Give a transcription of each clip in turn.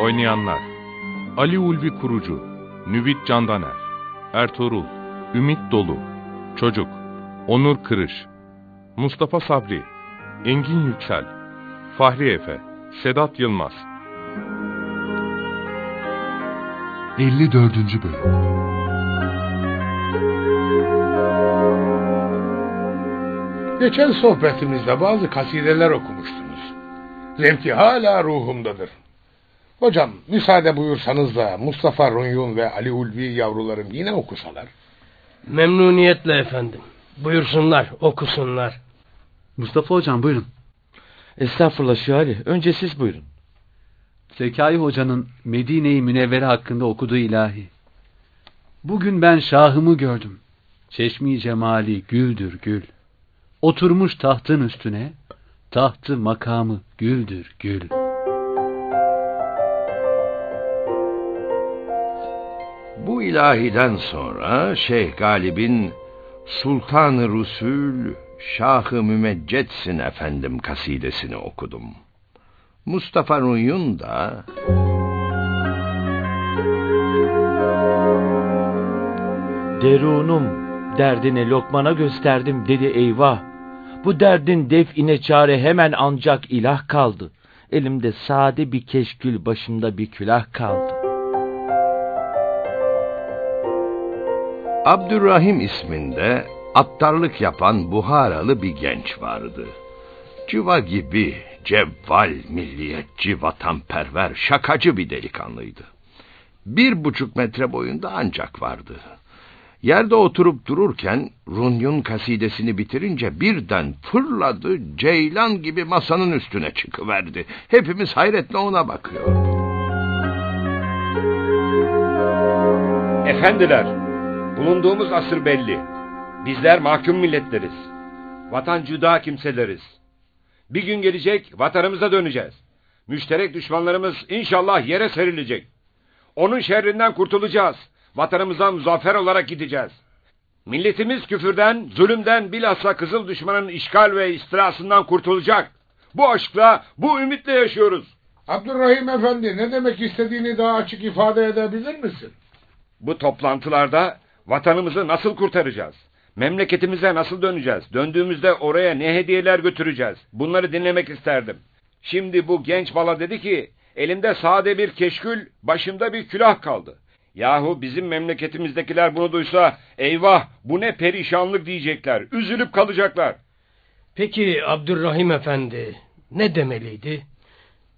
Oynayanlar Ali Ulvi Kurucu Nüvit Candaner Ertuğrul Ümit Dolu Çocuk Onur Kırış Mustafa Sabri Engin Yüksel Fahri Efe Sedat Yılmaz 54. Bölüm Geçen sohbetimizde bazı kasideler okumuştunuz. Zevki hala ruhumdadır. Hocam müsaade buyursanız da Mustafa Runyun ve Ali Ulvi yavrularım yine okusalar. Memnuniyetle efendim. Buyursunlar, okusunlar. Mustafa hocam buyurun. Estağfurullah Şuali. Önce siz buyurun. Zekai hocanın Medine-i Münevvere hakkında okuduğu ilahi. Bugün ben şahımı gördüm. Çeşmi cemali güldür gül. Oturmuş tahtın üstüne, tahtı makamı güldür gül. Bu ilahiden sonra Şeyh Galib'in Sultan-ı Rusul Şah-ı Mümeccetsin efendim kasidesini okudum. Mustafa Ruyun da Derunum derdini Lokman'a gösterdim dedi eyvah. Bu derdin define çare hemen ancak ilah kaldı. Elimde sade bir keşkül başımda bir külah kaldı. Abdurrahim isminde attarlık yapan Buharalı bir genç vardı. Civa gibi cevval, milliyetçi, vatanperver, şakacı bir delikanlıydı. Bir buçuk metre boyunda ancak vardı. Yerde oturup dururken Runyun kasidesini bitirince birden fırladı, ceylan gibi masanın üstüne çıkıverdi. Hepimiz hayretle ona bakıyorduk. Efendiler, bulunduğumuz asır belli. Bizler mahkum milletleriz. Vatan cüda kimseleriz. Bir gün gelecek, vatanımıza döneceğiz. Müşterek düşmanlarımız inşallah yere serilecek. Onun şerrinden kurtulacağız. Vatanımıza muzaffer olarak gideceğiz. Milletimiz küfürden, zulümden bilhassa kızıl düşmanın işgal ve istilasından kurtulacak. Bu aşkla, bu ümitle yaşıyoruz. Abdurrahim Efendi ne demek istediğini daha açık ifade edebilir misin? Bu toplantılarda vatanımızı nasıl kurtaracağız? Memleketimize nasıl döneceğiz? Döndüğümüzde oraya ne hediyeler götüreceğiz? Bunları dinlemek isterdim. Şimdi bu genç bala dedi ki, elimde sade bir keşkül, başımda bir külah kaldı. Yahu bizim memleketimizdekiler bunu duysa, eyvah bu ne perişanlık diyecekler, üzülüp kalacaklar. Peki Abdurrahim Efendi ne demeliydi?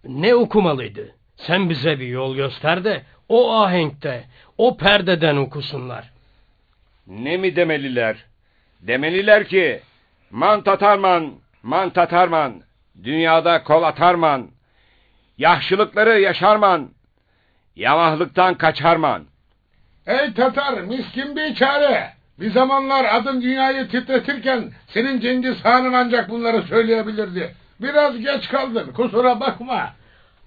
Ne okumalıydı? Sen bize bir yol göster de o ahenkte, o perdeden okusunlar. Ne mi demeliler? Demeliler ki, man tatarman, man tatarman, dünyada kol atarman, yahşılıkları yaşarman, yamahlıktan kaçarman. Ey Tatar miskin bir çare. Bir zamanlar adın dünyayı titretirken senin Cengiz Han'ın ancak bunları söyleyebilirdi. Biraz geç kaldın kusura bakma.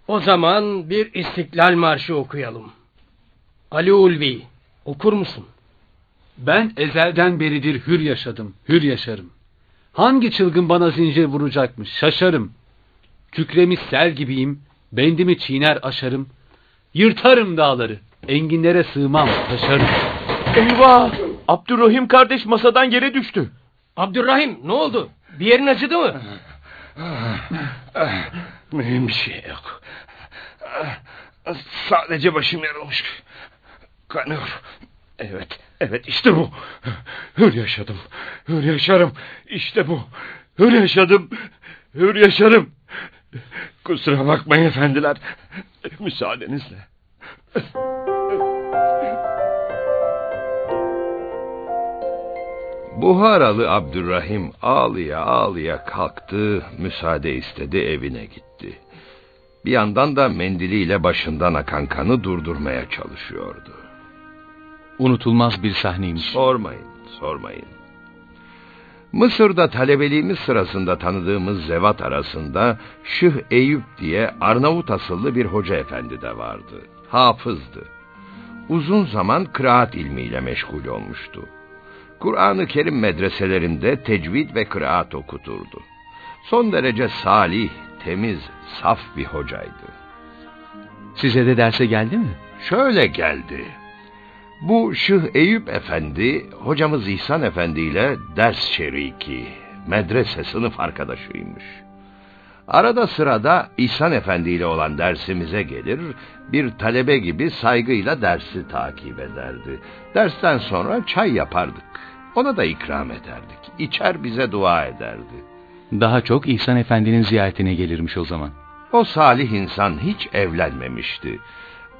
O zaman bir İstiklal Marşı okuyalım. Ali Ulvi okur musun? Ben ezelden beridir hür yaşadım, hür yaşarım. Hangi çılgın bana zincir vuracakmış, şaşarım. Kükremiş sel gibiyim, bendimi çiğner aşarım. Yırtarım dağları, enginlere sığmam, taşarım. Eyvah! Abdurrahim kardeş masadan yere düştü. Abdurrahim ne oldu? Bir yerin acıdı mı? Mühim bir şey yok. Sadece başım yarılmış. Kanıyor. Evet, evet işte bu. Hür yaşadım. Hür yaşarım. İşte bu. Hür yaşadım. Hür yaşarım. Kusura bakmayın efendiler. Müsaadenizle. Buharalı Abdurrahim ağlıya ağlıya kalktı, müsaade istedi, evine gitti. Bir yandan da mendiliyle başından akan kanı durdurmaya çalışıyordu. Unutulmaz bir sahneymiş. Sormayın, sormayın. Mısır'da talebeliğimiz sırasında tanıdığımız zevat arasında Şıh Eyüp diye Arnavut asıllı bir hoca efendi de vardı. Hafızdı. Uzun zaman kıraat ilmiyle meşgul olmuştu. Kur'an-ı Kerim medreselerinde tecvid ve kıraat okuturdu. Son derece salih, temiz, saf bir hocaydı. Size de derse geldi mi? Şöyle geldi. Bu Şıh Eyüp Efendi, hocamız İhsan Efendi ile ders şeriki, medrese sınıf arkadaşıymış. Arada sırada İhsan Efendi ile olan dersimize gelir, bir talebe gibi saygıyla dersi takip ederdi. Dersten sonra çay yapardık. Ona da ikram ederdik. İçer bize dua ederdi. Daha çok İhsan Efendi'nin ziyaretine gelirmiş o zaman. O salih insan hiç evlenmemişti.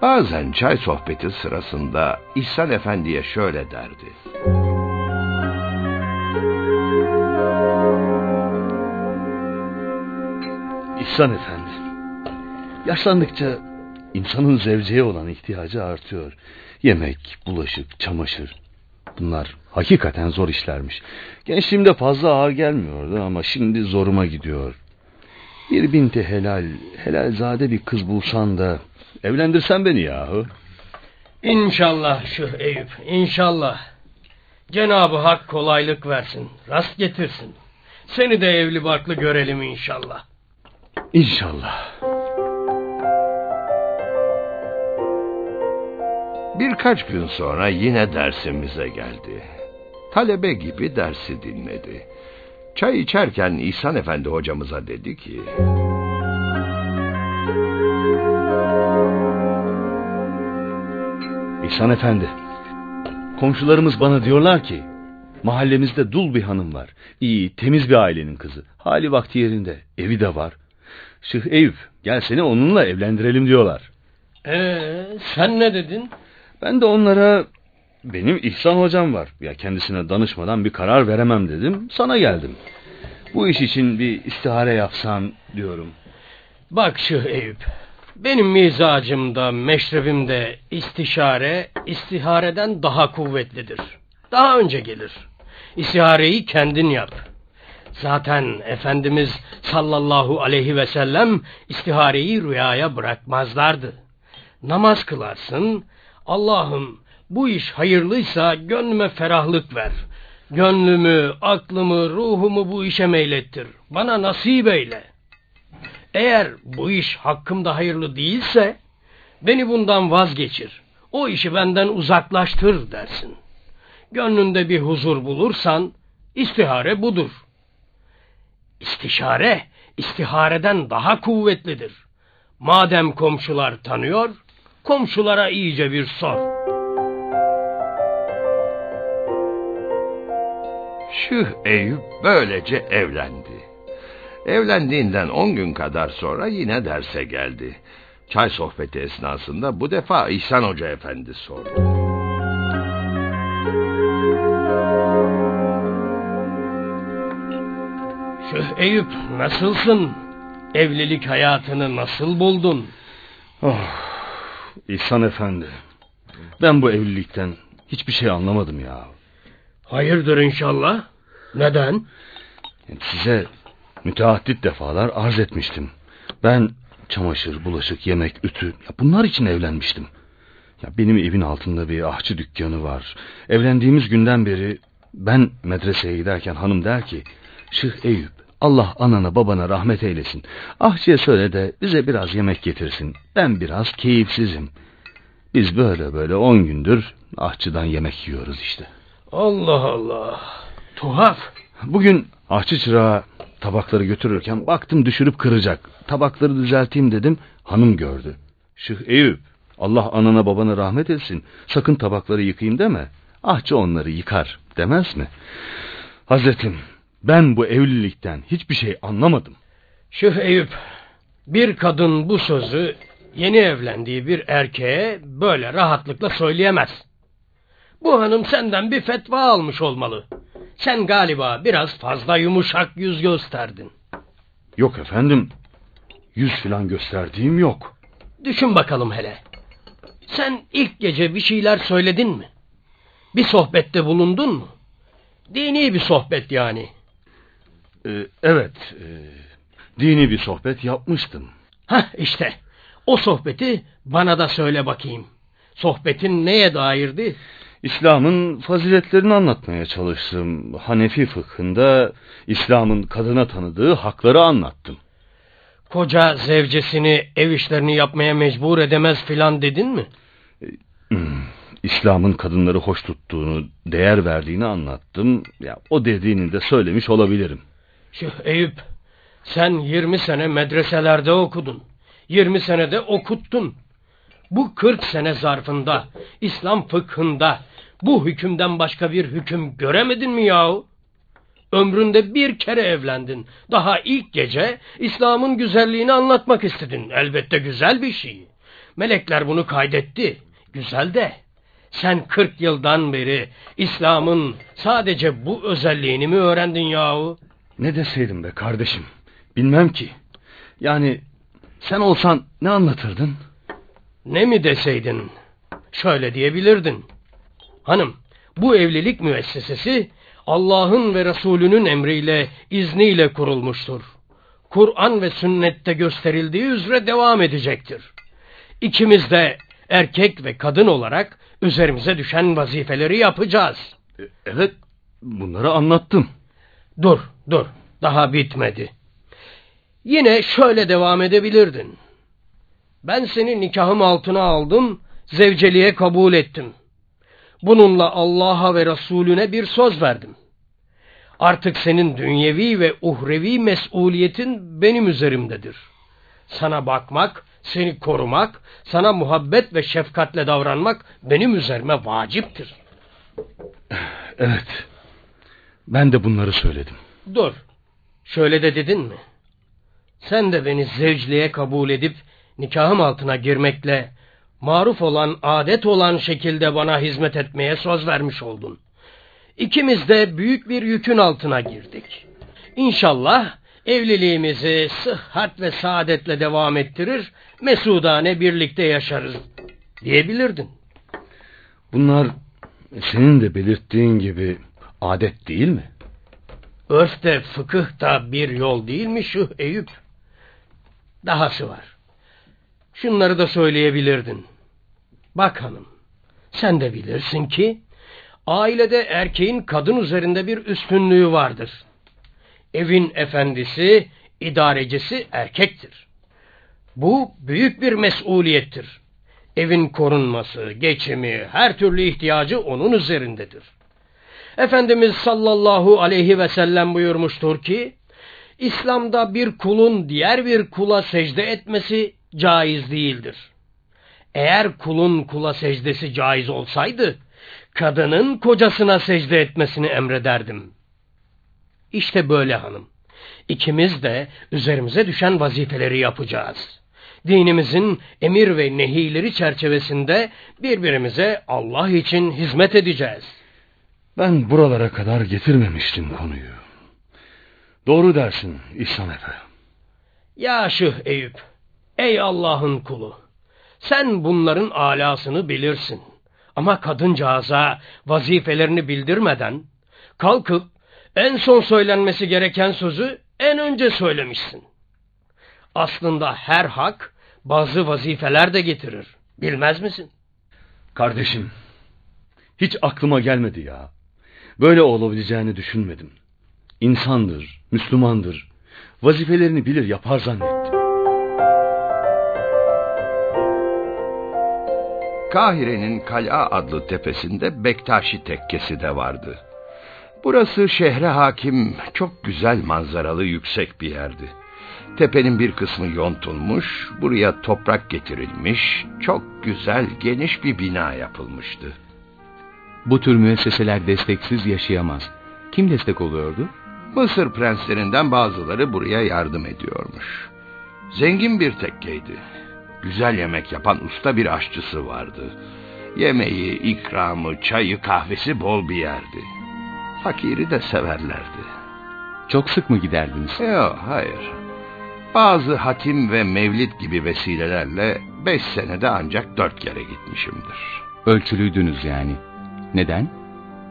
Bazen çay sohbeti sırasında İhsan Efendi'ye şöyle derdi. İhsan Efendi, yaşlandıkça insanın zevceye olan ihtiyacı artıyor. Yemek, bulaşık, çamaşır. Bunlar hakikaten zor işlermiş. Gençliğimde fazla ağır gelmiyordu ama şimdi zoruma gidiyor. Bir binti helal, helalzade bir kız bulsan da evlendirsen beni yahu. İnşallah Şıh Eyüp, inşallah. Cenab-ı Hak kolaylık versin, rast getirsin. Seni de evli barklı görelim inşallah. İnşallah. Birkaç gün sonra yine dersimize geldi. Talebe gibi dersi dinledi. Çay içerken İhsan Efendi hocamıza dedi ki... İhsan Efendi, komşularımız bana diyorlar ki, mahallemizde dul bir hanım var. İyi, temiz bir ailenin kızı. Hali vakti yerinde, evi de var. Şıh Eyüp, gel seni onunla evlendirelim diyorlar. Ee, sen ne dedin? Ben de onlara benim İhsan hocam var. Ya kendisine danışmadan bir karar veremem dedim. Sana geldim. Bu iş için bir istihare yapsan diyorum. Bak Şıh Eyüp, benim mizacımda, meşrebimde istişare, istihareden daha kuvvetlidir. Daha önce gelir. İstihareyi kendin yap. Zaten Efendimiz sallallahu aleyhi ve sellem istihareyi rüyaya bırakmazlardı. Namaz kılarsın, Allah'ım bu iş hayırlıysa gönlüme ferahlık ver. Gönlümü, aklımı, ruhumu bu işe meylettir. Bana nasip eyle. Eğer bu iş hakkımda hayırlı değilse beni bundan vazgeçir. O işi benden uzaklaştır dersin. Gönlünde bir huzur bulursan istihare budur. İstişare istihareden daha kuvvetlidir. Madem komşular tanıyor, komşulara iyice bir sor. Şıh Eyüp böylece evlendi. Evlendiğinden on gün kadar sonra yine derse geldi. Çay sohbeti esnasında bu defa İhsan Hoca Efendi sordu. Şıh Eyüp nasılsın? Evlilik hayatını nasıl buldun? Oh, İhsan Efendi. Ben bu evlilikten hiçbir şey anlamadım ya. Hayırdır inşallah? Neden? Size müteaddit defalar arz etmiştim. Ben çamaşır, bulaşık, yemek, ütü ya bunlar için evlenmiştim. Ya benim evin altında bir ahçı dükkanı var. Evlendiğimiz günden beri ben medreseye giderken hanım der ki Şıh Eyüp Allah anana babana rahmet eylesin. Ahçıya söyle de bize biraz yemek getirsin. Ben biraz keyifsizim. Biz böyle böyle on gündür ahçıdan yemek yiyoruz işte. Allah Allah. Tuhaf. Bugün ahçı çırağı tabakları götürürken baktım düşürüp kıracak. Tabakları düzelteyim dedim. Hanım gördü. Şıh Eyüp Allah anana babana rahmet etsin. Sakın tabakları yıkayayım deme. Ahçı onları yıkar demez mi? Hazretim ben bu evlilikten hiçbir şey anlamadım. Şıh Eyüp, bir kadın bu sözü yeni evlendiği bir erkeğe böyle rahatlıkla söyleyemez. Bu hanım senden bir fetva almış olmalı. Sen galiba biraz fazla yumuşak yüz gösterdin. Yok efendim. Yüz filan gösterdiğim yok. Düşün bakalım hele. Sen ilk gece bir şeyler söyledin mi? Bir sohbette bulundun mu? Dini bir sohbet yani. Ee, evet. E, dini bir sohbet yapmıştım. Hah işte. O sohbeti bana da söyle bakayım. Sohbetin neye dairdi? İslam'ın faziletlerini anlatmaya çalıştım. Hanefi fıkhında İslam'ın kadına tanıdığı hakları anlattım. Koca zevcesini ev işlerini yapmaya mecbur edemez filan dedin mi? Hmm, İslam'ın kadınları hoş tuttuğunu, değer verdiğini anlattım. Ya o dediğini de söylemiş olabilirim. Şu Eyüp, sen 20 sene medreselerde okudun. 20 senede okuttun. Bu 40 sene zarfında İslam fıkhında bu hükümden başka bir hüküm göremedin mi yahu? Ömründe bir kere evlendin. Daha ilk gece İslam'ın güzelliğini anlatmak istedin. Elbette güzel bir şey. Melekler bunu kaydetti. Güzel de sen 40 yıldan beri İslam'ın sadece bu özelliğini mi öğrendin yahu? Ne deseydim be kardeşim? Bilmem ki. Yani sen olsan ne anlatırdın? Ne mi deseydin? Şöyle diyebilirdin. Hanım, bu evlilik müessesesi Allah'ın ve Resulünün emriyle, izniyle kurulmuştur. Kur'an ve sünnette gösterildiği üzere devam edecektir. İkimiz de erkek ve kadın olarak üzerimize düşen vazifeleri yapacağız. E, evet, bunları anlattım. Dur, dur. Daha bitmedi. Yine şöyle devam edebilirdin. Ben seni nikahım altına aldım, zevceliğe kabul ettim. Bununla Allah'a ve Resulüne bir söz verdim. Artık senin dünyevi ve uhrevi mesuliyetin benim üzerimdedir. Sana bakmak, seni korumak, sana muhabbet ve şefkatle davranmak benim üzerime vaciptir. Evet, ben de bunları söyledim. Dur, şöyle de dedin mi? Sen de beni zevcliğe kabul edip nikahım altına girmekle maruf olan, adet olan şekilde bana hizmet etmeye söz vermiş oldun. İkimiz de büyük bir yükün altına girdik. İnşallah evliliğimizi sıhhat ve saadetle devam ettirir, mesudane birlikte yaşarız diyebilirdin. Bunlar senin de belirttiğin gibi adet değil mi? Örf de fıkıh da bir yol değil mi şu Eyüp? Dahası var. Şunları da söyleyebilirdin. Bak hanım, sen de bilirsin ki ailede erkeğin kadın üzerinde bir üstünlüğü vardır. Evin efendisi, idarecisi erkektir. Bu büyük bir mesuliyettir. Evin korunması, geçimi, her türlü ihtiyacı onun üzerindedir. Efendimiz sallallahu aleyhi ve sellem buyurmuştur ki, İslam'da bir kulun diğer bir kula secde etmesi caiz değildir. Eğer kulun kula secdesi caiz olsaydı, kadının kocasına secde etmesini emrederdim. İşte böyle hanım. İkimiz de üzerimize düşen vazifeleri yapacağız. Dinimizin emir ve nehileri çerçevesinde birbirimize Allah için hizmet edeceğiz. Ben buralara kadar getirmemiştim konuyu. Doğru dersin İhsan Efe. Ya Şıh Eyüp, ey Allah'ın kulu, sen bunların alasını bilirsin. Ama kadıncağıza vazifelerini bildirmeden, kalkıp en son söylenmesi gereken sözü en önce söylemişsin. Aslında her hak bazı vazifeler de getirir. Bilmez misin? Kardeşim, hiç aklıma gelmedi ya. Böyle olabileceğini düşünmedim. İnsandır, Müslümandır. Vazifelerini bilir yapar zannettim. Kahire'nin Kal'a adlı tepesinde Bektaşi tekkesi de vardı. Burası şehre hakim, çok güzel manzaralı yüksek bir yerdi. Tepenin bir kısmı yontulmuş, buraya toprak getirilmiş, çok güzel, geniş bir bina yapılmıştı. Bu tür müesseseler desteksiz yaşayamaz. Kim destek oluyordu? Mısır prenslerinden bazıları buraya yardım ediyormuş. Zengin bir tekkeydi. Güzel yemek yapan usta bir aşçısı vardı. Yemeği, ikramı, çayı, kahvesi bol bir yerdi. fakiri de severlerdi. Çok sık mı giderdiniz? Yok, hayır. Bazı hatim ve mevlid gibi vesilelerle beş senede ancak dört kere gitmişimdir. Ölçülüydünüz yani. Neden?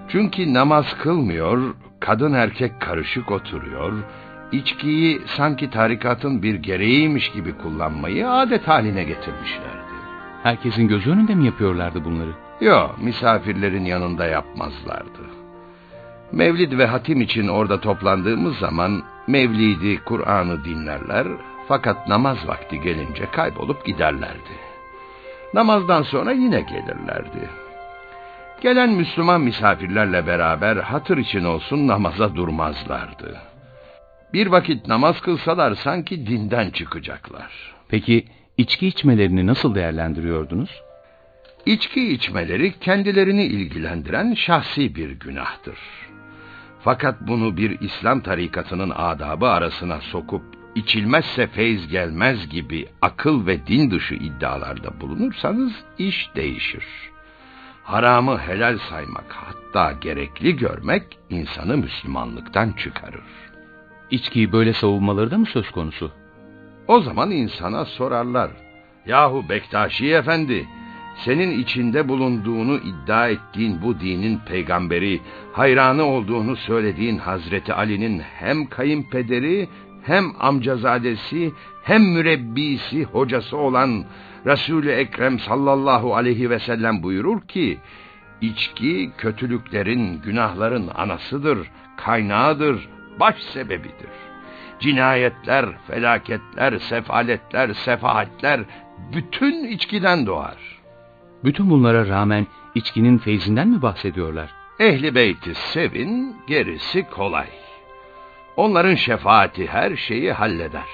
Çünkü namaz kılmıyor, kadın erkek karışık oturuyor, içkiyi sanki tarikatın bir gereğiymiş gibi kullanmayı adet haline getirmişlerdi. Herkesin gözü önünde mi yapıyorlardı bunları? Yok, misafirlerin yanında yapmazlardı. Mevlid ve hatim için orada toplandığımız zaman Mevlidi, Kur'an'ı dinlerler fakat namaz vakti gelince kaybolup giderlerdi. Namazdan sonra yine gelirlerdi. Gelen Müslüman misafirlerle beraber hatır için olsun namaza durmazlardı. Bir vakit namaz kılsalar sanki dinden çıkacaklar. Peki içki içmelerini nasıl değerlendiriyordunuz? İçki içmeleri kendilerini ilgilendiren şahsi bir günahtır. Fakat bunu bir İslam tarikatının adabı arasına sokup içilmezse feyz gelmez gibi akıl ve din dışı iddialarda bulunursanız iş değişir. Haramı helal saymak hatta gerekli görmek insanı Müslümanlıktan çıkarır. İçkiyi böyle savunmaları da mı söz konusu? O zaman insana sorarlar. Yahu Bektaşi Efendi, senin içinde bulunduğunu iddia ettiğin bu dinin peygamberi, hayranı olduğunu söylediğin Hazreti Ali'nin hem kayınpederi, hem amcazadesi, hem mürebbisi, hocası olan Resul-i Ekrem sallallahu aleyhi ve sellem buyurur ki, içki kötülüklerin, günahların anasıdır, kaynağıdır, baş sebebidir. Cinayetler, felaketler, sefaletler, sefahatler bütün içkiden doğar. Bütün bunlara rağmen içkinin feyzinden mi bahsediyorlar? Ehli beyti sevin, gerisi kolay. Onların şefaati her şeyi halleder.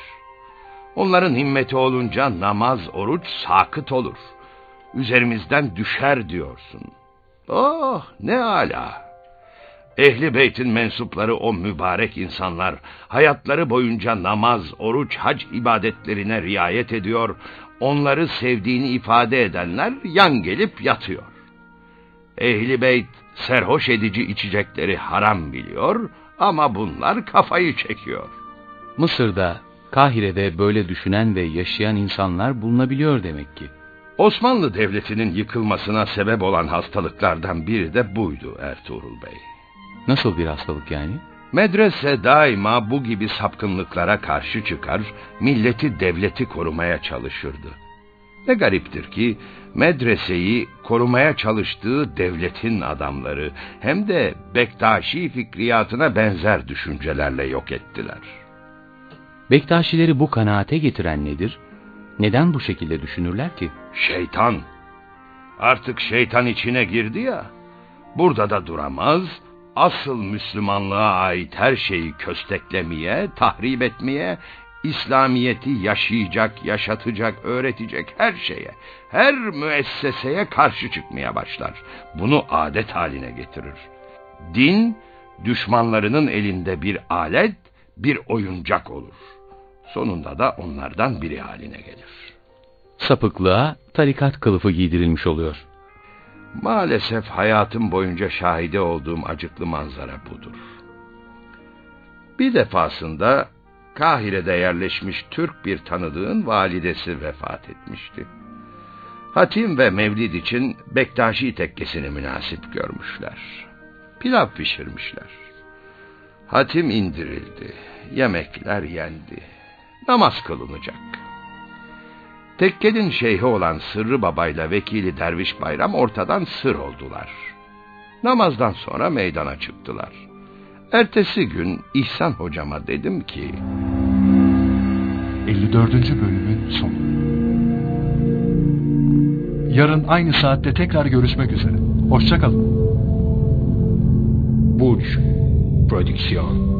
Onların himmeti olunca namaz, oruç sakıt olur. Üzerimizden düşer diyorsun. Oh ne ala! Ehli beytin mensupları o mübarek insanlar hayatları boyunca namaz, oruç, hac ibadetlerine riayet ediyor, onları sevdiğini ifade edenler yan gelip yatıyor. Ehli beyt serhoş edici içecekleri haram biliyor ama bunlar kafayı çekiyor. Mısır'da, Kahire'de böyle düşünen ve yaşayan insanlar bulunabiliyor demek ki. Osmanlı Devleti'nin yıkılmasına sebep olan hastalıklardan biri de buydu Ertuğrul Bey. Nasıl bir hastalık yani? Medrese daima bu gibi sapkınlıklara karşı çıkar, milleti devleti korumaya çalışırdı. Ne gariptir ki medreseyi korumaya çalıştığı devletin adamları hem de Bektaşi fikriyatına benzer düşüncelerle yok ettiler. Bektaşileri bu kanaate getiren nedir? Neden bu şekilde düşünürler ki? Şeytan. Artık şeytan içine girdi ya. Burada da duramaz, asıl Müslümanlığa ait her şeyi kösteklemeye, tahrip etmeye, İslamiyeti yaşayacak, yaşatacak, öğretecek her şeye, her müesseseye karşı çıkmaya başlar. Bunu adet haline getirir. Din, düşmanlarının elinde bir alet, bir oyuncak olur. Sonunda da onlardan biri haline gelir. Sapıklığa tarikat kılıfı giydirilmiş oluyor. Maalesef hayatım boyunca şahide olduğum acıklı manzara budur. Bir defasında Kahire'de yerleşmiş Türk bir tanıdığın validesi vefat etmişti. Hatim ve Mevlid için Bektaşi tekkesini münasip görmüşler. Pilav pişirmişler. Hatim indirildi. Yemekler yendi. Namaz kılınacak. Tekkenin şeyhi olan Sırrı Baba'yla vekili Derviş Bayram ortadan sır oldular. Namazdan sonra meydana çıktılar. Ertesi gün İhsan hocama dedim ki... 54. bölümün sonu. Yarın aynı saatte tekrar görüşmek üzere. Hoşçakalın. Burç Prodüksiyon